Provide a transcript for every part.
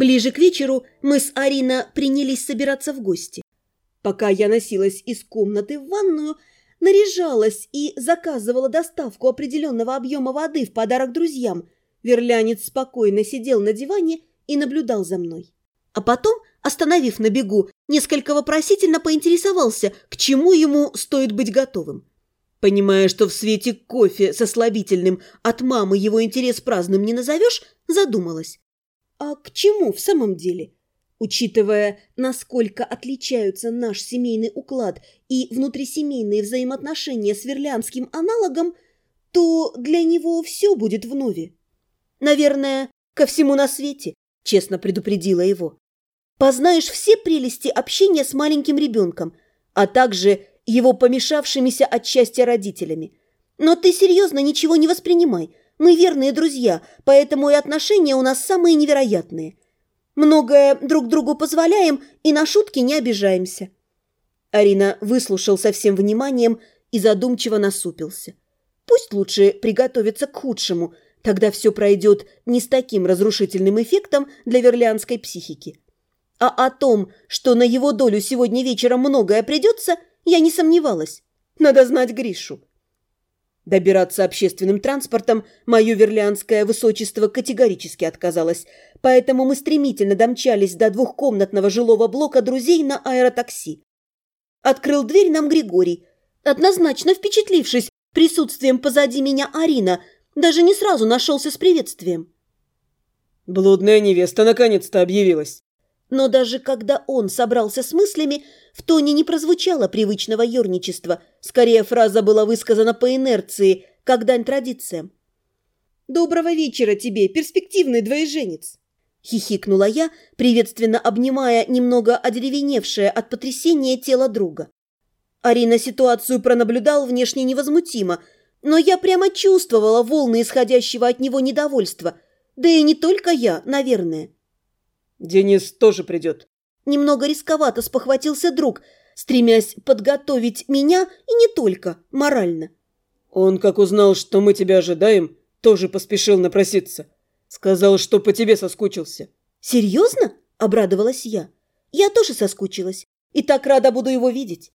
Ближе к вечеру мы с Арина принялись собираться в гости. Пока я носилась из комнаты в ванную, наряжалась и заказывала доставку определенного объема воды в подарок друзьям, верлянец спокойно сидел на диване и наблюдал за мной. А потом, остановив на бегу, несколько вопросительно поинтересовался, к чему ему стоит быть готовым. Понимая, что в свете кофе со слабительным от мамы его интерес праздным не назовешь, задумалась. А к чему в самом деле? Учитывая, насколько отличаются наш семейный уклад и внутрисемейные взаимоотношения с верлянским аналогом, то для него все будет вновь. Наверное, ко всему на свете, честно предупредила его. Познаешь все прелести общения с маленьким ребенком, а также его помешавшимися от счастья родителями. Но ты серьезно ничего не воспринимай. Мы верные друзья, поэтому и отношения у нас самые невероятные. Многое друг другу позволяем и на шутки не обижаемся». Арина выслушал со всем вниманием и задумчиво насупился. «Пусть лучше приготовиться к худшему, тогда все пройдет не с таким разрушительным эффектом для верлианской психики. А о том, что на его долю сегодня вечером многое придется, я не сомневалась. Надо знать Гришу. Добираться общественным транспортом мое верлианское высочество категорически отказалось, поэтому мы стремительно домчались до двухкомнатного жилого блока друзей на аэротакси. Открыл дверь нам Григорий, однозначно впечатлившись присутствием позади меня Арина, даже не сразу нашелся с приветствием. «Блудная невеста наконец-то объявилась!» Но даже когда он собрался с мыслями, в тоне не прозвучало привычного ерничества. Скорее, фраза была высказана по инерции, как дань традициям. «Доброго вечера тебе, перспективный двоеженец!» Хихикнула я, приветственно обнимая немного одеревеневшее от потрясения тело друга. Арина ситуацию пронаблюдал внешне невозмутимо, но я прямо чувствовала волны исходящего от него недовольства. Да и не только я, наверное. «Денис тоже придет». Немного рисковато спохватился друг, стремясь подготовить меня и не только, морально. «Он, как узнал, что мы тебя ожидаем, тоже поспешил напроситься. Сказал, что по тебе соскучился». «Серьезно?» – обрадовалась я. «Я тоже соскучилась. И так рада буду его видеть.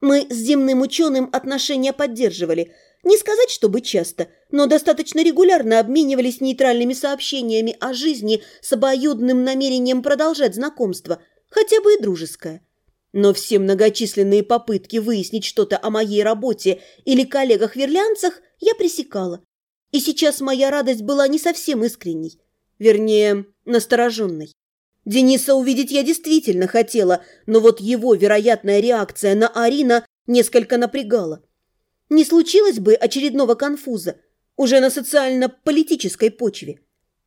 Мы с земным ученым отношения поддерживали – не сказать, чтобы часто, но достаточно регулярно обменивались нейтральными сообщениями о жизни с обоюдным намерением продолжать знакомство, хотя бы и дружеское. Но все многочисленные попытки выяснить что-то о моей работе или коллегах-верлянцах я пресекала. И сейчас моя радость была не совсем искренней, вернее, настороженной. Дениса увидеть я действительно хотела, но вот его вероятная реакция на Арина несколько напрягала. Не случилось бы очередного конфуза, уже на социально-политической почве.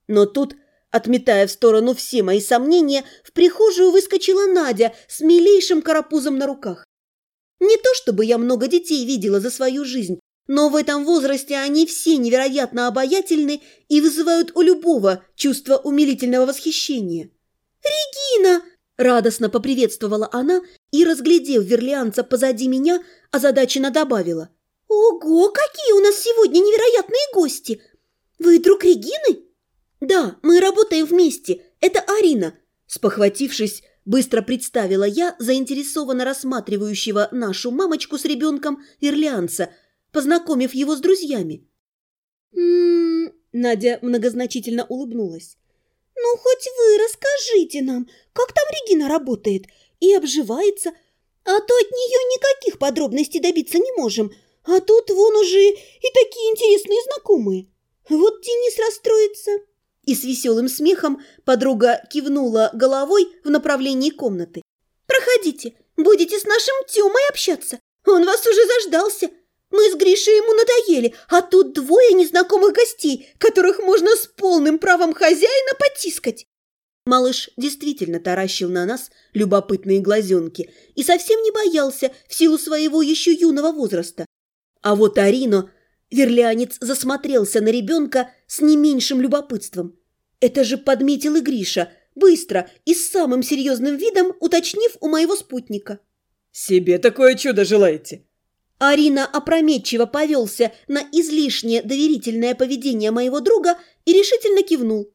Но тут, отметая в сторону все мои сомнения, в прихожую выскочила Надя с милейшим карапузом на руках. Не то чтобы я много детей видела за свою жизнь, но в этом возрасте они все невероятно обаятельны и вызывают у любого чувство умилительного восхищения. «Регина!» – радостно поприветствовала она и, разглядев верлианца позади меня, озадаченно добавила – «Ого, какие у нас сегодня невероятные гости! Вы друг Регины?» «Да, мы работаем вместе. Это Арина», – спохватившись, быстро представила я заинтересованно рассматривающего нашу мамочку с ребенком ирлианца, познакомив его с друзьями. «М-м-м», Надя многозначительно улыбнулась. «Ну, хоть вы расскажите нам, как там Регина работает и обживается, а то от нее никаких подробностей добиться не можем». А тут вон уже и такие интересные знакомые. Вот Денис расстроится. И с веселым смехом подруга кивнула головой в направлении комнаты. «Проходите, будете с нашим Тёмой общаться. Он вас уже заждался. Мы с Гришей ему надоели, а тут двое незнакомых гостей, которых можно с полным правом хозяина потискать». Малыш действительно таращил на нас любопытные глазенки и совсем не боялся в силу своего еще юного возраста. А вот Арино, верлянец, засмотрелся на ребенка с не меньшим любопытством. Это же подметил и Гриша, быстро и с самым серьезным видом уточнив у моего спутника. «Себе такое чудо желаете?» Арина опрометчиво повелся на излишне доверительное поведение моего друга и решительно кивнул.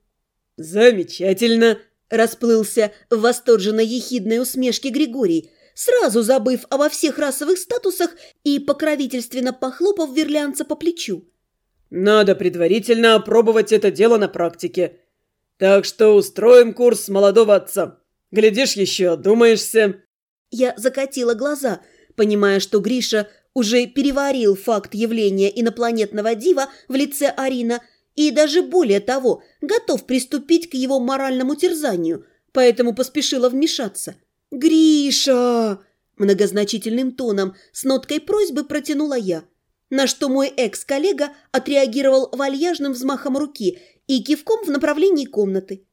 «Замечательно!» Расплылся в восторженно ехидной усмешке Григорий, сразу забыв обо всех расовых статусах и покровительственно похлопав верлянца по плечу. «Надо предварительно опробовать это дело на практике. Так что устроим курс молодого отца. Глядишь, еще одумаешься». Я закатила глаза, понимая, что Гриша уже переварил факт явления инопланетного дива в лице Арина и даже более того, готов приступить к его моральному терзанию, поэтому поспешила вмешаться. «Гриша!» – многозначительным тоном с ноткой просьбы протянула я, на что мой экс-коллега отреагировал вальяжным взмахом руки и кивком в направлении комнаты.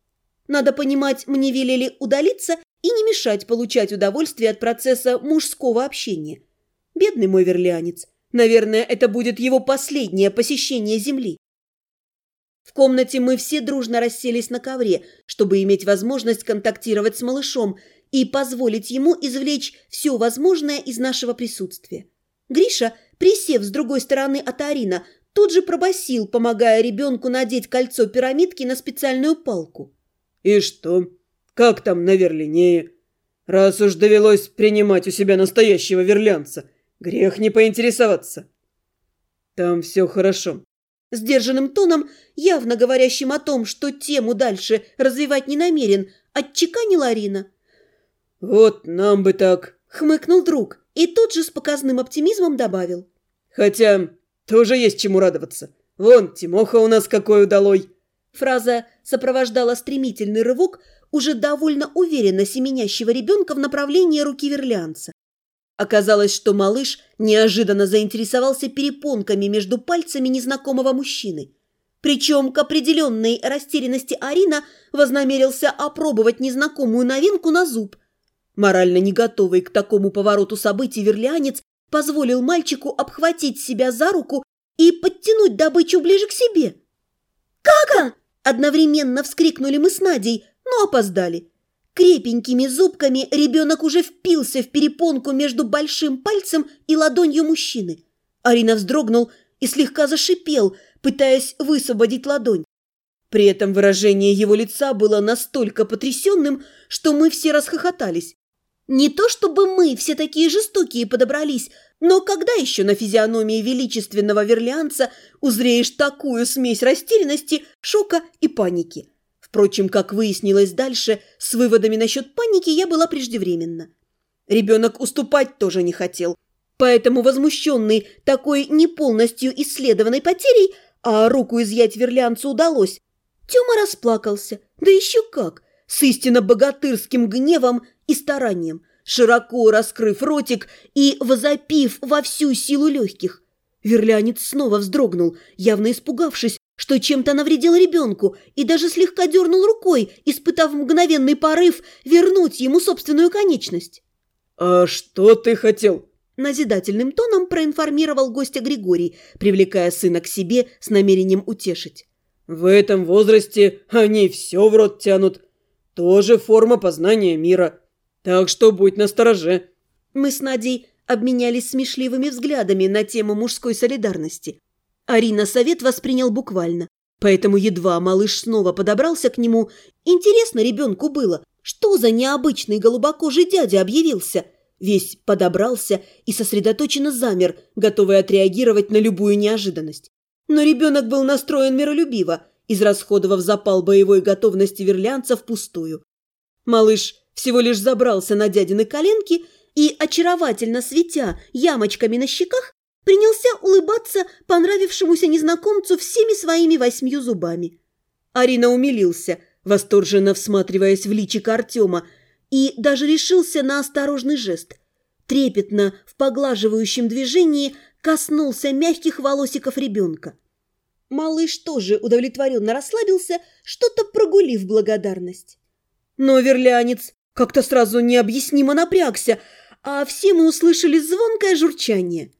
Надо понимать, мне велели удалиться и не мешать получать удовольствие от процесса мужского общения. Бедный мой верлянец. Наверное, это будет его последнее посещение Земли. В комнате мы все дружно расселись на ковре, чтобы иметь возможность контактировать с малышом и позволить ему извлечь все возможное из нашего присутствия. Гриша, присев с другой стороны от Арина, тут же пробасил, помогая ребенку надеть кольцо пирамидки на специальную палку. «И что? Как там на Верлинее? Раз уж довелось принимать у себя настоящего верлянца, грех не поинтересоваться». «Там все хорошо». Сдержанным тоном, явно говорящим о том, что тему дальше развивать не намерен, отчеканила Арина. «Вот нам бы так», — хмыкнул друг и тут же с показным оптимизмом добавил. «Хотя тоже есть чему радоваться. Вон, Тимоха у нас какой удалой!» Фраза сопровождала стремительный рывок уже довольно уверенно семенящего ребенка в направлении руки верлянца. Оказалось, что малыш неожиданно заинтересовался перепонками между пальцами незнакомого мужчины. Причем к определенной растерянности Арина вознамерился опробовать незнакомую новинку на зуб. Морально не готовый к такому повороту событий верлянец позволил мальчику обхватить себя за руку и подтянуть добычу ближе к себе. «Как он?» – одновременно вскрикнули мы с Надей, но опоздали. Крепенькими зубками ребенок уже впился в перепонку между большим пальцем и ладонью мужчины. Арина вздрогнул и слегка зашипел, пытаясь высвободить ладонь. При этом выражение его лица было настолько потрясенным, что мы все расхохотались. Не то чтобы мы все такие жестокие подобрались, но когда еще на физиономии величественного верлианца узреешь такую смесь растерянности, шока и паники? Впрочем, как выяснилось дальше, с выводами насчет паники я была преждевременна. Ребенок уступать тоже не хотел, поэтому возмущенный такой не полностью исследованной потерей, а руку изъять верлианцу удалось, Тёма расплакался, да еще как, с истинно богатырским гневом и старанием, широко раскрыв ротик и возопив во всю силу легких. Верлянец снова вздрогнул, явно испугавшись, что чем-то навредил ребенку, и даже слегка дернул рукой, испытав мгновенный порыв вернуть ему собственную конечность. «А что ты хотел?» Назидательным тоном проинформировал гостя Григорий, привлекая сына к себе с намерением утешить. «В этом возрасте они все в рот тянут. Тоже форма познания мира. Так что будь настороже». Мы с Надей обменялись смешливыми взглядами на тему мужской солидарности. Арина совет воспринял буквально. Поэтому едва малыш снова подобрался к нему, интересно ребенку было, что за необычный голубокожий дядя объявился. Весь подобрался и сосредоточенно замер, готовый отреагировать на любую неожиданность. Но ребенок был настроен миролюбиво, израсходовав запал боевой готовности верлянца впустую. Малыш всего лишь забрался на дядины коленки и, очаровательно светя ямочками на щеках, принялся улыбаться понравившемуся незнакомцу всеми своими восьмью зубами. Арина умилился, восторженно всматриваясь в личико Артема, и даже решился на осторожный жест. Трепетно, в поглаживающем движении, коснулся мягких волосиков ребенка. Малыш тоже удовлетворенно расслабился, что-то прогулив благодарность. Но верлянец как-то сразу необъяснимо напрягся, а все мы услышали звонкое журчание.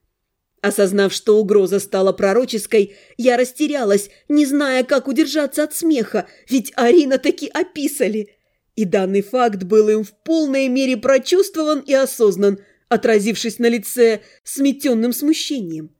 Осознав, что угроза стала пророческой, я растерялась, не зная, как удержаться от смеха, ведь Арина таки описали. И данный факт был им в полной мере прочувствован и осознан, отразившись на лице сметенным смущением.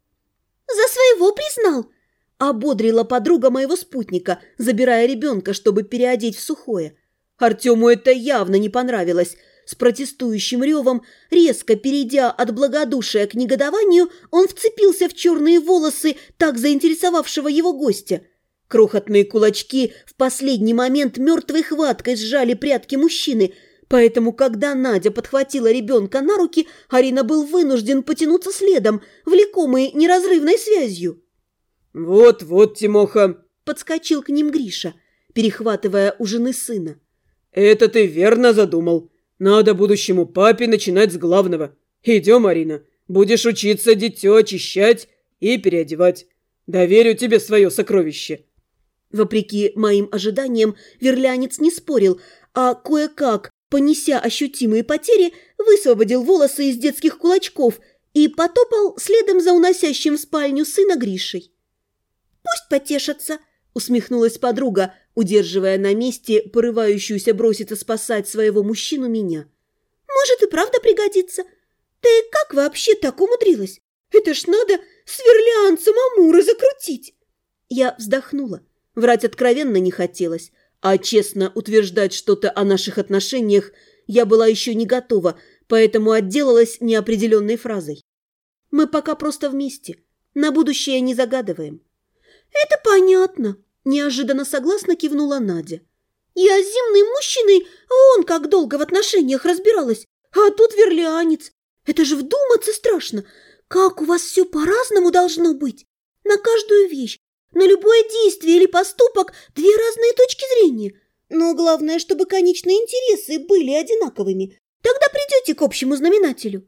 «За своего признал!» – ободрила подруга моего спутника, забирая ребенка, чтобы переодеть в сухое. Артему это явно не понравилось. С протестующим ревом, резко перейдя от благодушия к негодованию, он вцепился в черные волосы так заинтересовавшего его гостя. Крохотные кулачки в последний момент мертвой хваткой сжали прятки мужчины, поэтому, когда Надя подхватила ребенка на руки, Арина был вынужден потянуться следом, влекомый неразрывной связью. «Вот-вот, Тимоха!» – подскочил к ним Гриша, перехватывая у жены сына. «Это ты верно задумал. Надо будущему папе начинать с главного. Идем, Арина, будешь учиться дитё очищать и переодевать. Доверю тебе свое сокровище». Вопреки моим ожиданиям, верлянец не спорил, а кое-как, понеся ощутимые потери, высвободил волосы из детских кулачков и потопал следом за уносящим в спальню сына Гришей. «Пусть потешатся», — усмехнулась подруга, удерживая на месте порывающуюся броситься спасать своего мужчину меня. «Может, и правда пригодится. Ты как вообще так умудрилась? Это ж надо сверлянцем Амура закрутить!» Я вздохнула. Врать откровенно не хотелось, а честно утверждать что-то о наших отношениях я была еще не готова, поэтому отделалась неопределенной фразой. «Мы пока просто вместе. На будущее не загадываем». «Это понятно», Неожиданно согласно кивнула Надя. «Я с земным мужчиной вон как долго в отношениях разбиралась, а тут верлианец. Это же вдуматься страшно. Как у вас все по-разному должно быть. На каждую вещь, на любое действие или поступок две разные точки зрения. Но главное, чтобы конечные интересы были одинаковыми. Тогда придете к общему знаменателю».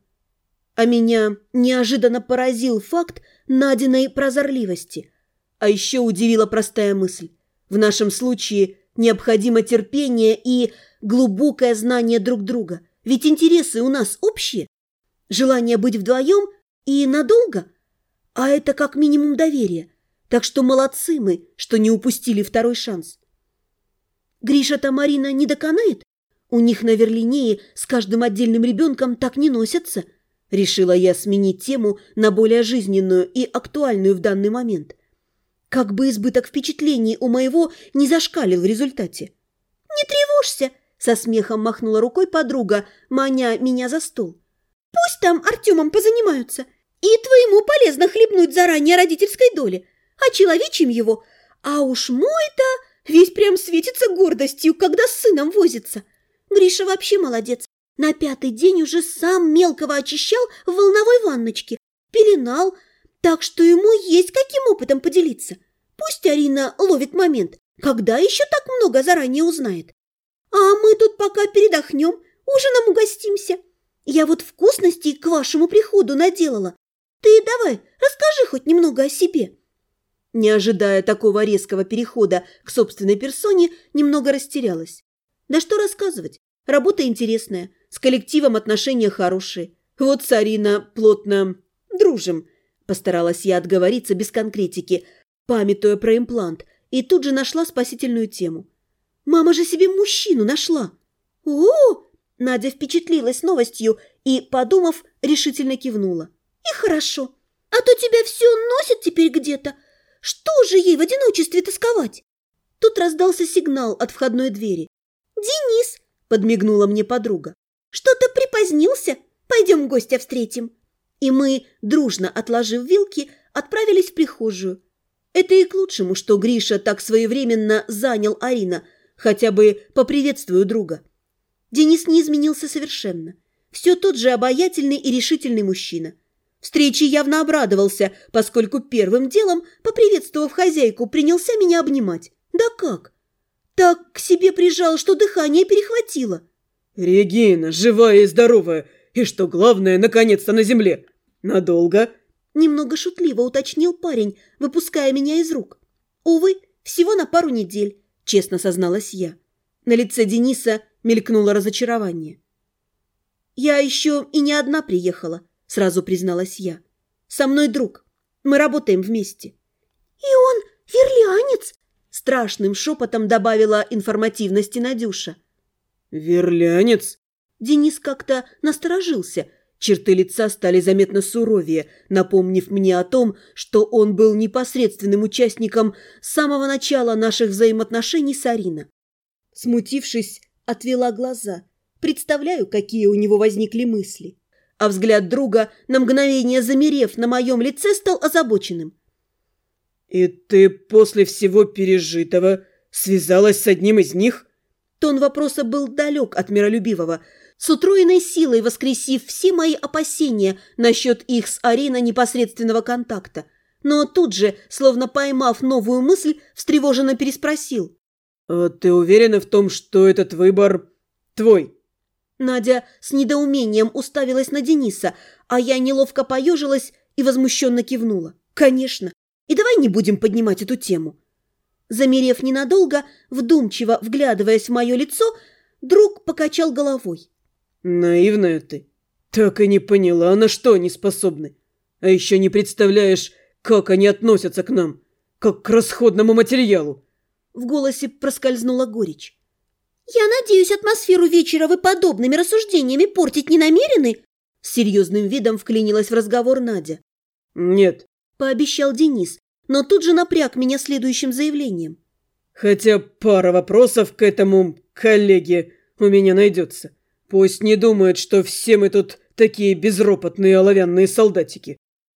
А меня неожиданно поразил факт Надиной прозорливости – а еще удивила простая мысль. В нашем случае необходимо терпение и глубокое знание друг друга. Ведь интересы у нас общие. Желание быть вдвоем и надолго. А это как минимум доверие. Так что молодцы мы, что не упустили второй шанс. Гриша-то Марина не доконает? У них на Верлинее с каждым отдельным ребенком так не носятся. Решила я сменить тему на более жизненную и актуальную в данный момент. Как бы избыток впечатлений у моего не зашкалил в результате. «Не тревожься!» – со смехом махнула рукой подруга, маня меня за стол. «Пусть там Артемом позанимаются, и твоему полезно хлебнуть заранее родительской доли, а человечим его, а уж мой-то весь прям светится гордостью, когда с сыном возится. Гриша вообще молодец, на пятый день уже сам мелкого очищал в волновой ванночке, пеленал, так что ему есть каким опытом поделиться. Пусть Арина ловит момент, когда еще так много заранее узнает. А мы тут пока передохнем, ужином угостимся. Я вот вкусностей к вашему приходу наделала. Ты давай, расскажи хоть немного о себе». Не ожидая такого резкого перехода к собственной персоне, немного растерялась. Да что рассказывать? Работа интересная, с коллективом отношения хорошие. Вот с Арина плотно дружим. Постаралась я отговориться без конкретики, памятуя про имплант, и тут же нашла спасительную тему. «Мама же себе мужчину нашла!» «О!» Надя впечатлилась новостью и, подумав, решительно кивнула. «И хорошо. А то тебя все носит теперь где-то. Что же ей в одиночестве тосковать?» Тут раздался сигнал от входной двери. «Денис!» – подмигнула мне подруга. «Что-то припозднился? Пойдем гостя встретим!» И мы, дружно отложив вилки, отправились в прихожую. Это и к лучшему, что Гриша так своевременно занял Арина, хотя бы поприветствую друга. Денис не изменился совершенно. Все тот же обаятельный и решительный мужчина. Встрече явно обрадовался, поскольку первым делом, поприветствовав хозяйку, принялся меня обнимать. Да как? Так к себе прижал, что дыхание перехватило. «Регина, живая и здоровая, и, что главное, наконец-то на земле. Надолго?» Немного шутливо уточнил парень, выпуская меня из рук. Увы, всего на пару недель, честно созналась я. На лице Дениса мелькнуло разочарование. «Я еще и не одна приехала», — сразу призналась я. «Со мной друг. Мы работаем вместе». «И он верлианец?» — страшным шепотом добавила информативности Надюша. «Верлянец?» Денис как-то насторожился. Черты лица стали заметно суровее, напомнив мне о том, что он был непосредственным участником с самого начала наших взаимоотношений с Ариной. Смутившись, отвела глаза. Представляю, какие у него возникли мысли. А взгляд друга, на мгновение замерев на моем лице, стал озабоченным. «И ты после всего пережитого связалась с одним из них?» Тон вопроса был далек от миролюбивого, с утроенной силой воскресив все мои опасения насчет их с Ариной непосредственного контакта. Но тут же, словно поймав новую мысль, встревоженно переспросил. «А ты уверена в том, что этот выбор твой?» Надя с недоумением уставилась на Дениса, а я неловко поежилась и возмущенно кивнула. «Конечно. И давай не будем поднимать эту тему». Замерев ненадолго, вдумчиво вглядываясь в мое лицо, друг покачал головой. «Наивная ты. Так и не поняла, на что они способны. А еще не представляешь, как они относятся к нам, как к расходному материалу». В голосе проскользнула горечь. «Я надеюсь, атмосферу вечера вы подобными рассуждениями портить не намерены?» С серьезным видом вклинилась в разговор Надя. «Нет», – пообещал Денис, но тут же напряг меня следующим заявлением. «Хотя пара вопросов к этому коллеге у меня найдется. Пусть не думает, что все мы тут такие безропотные оловянные солдатики».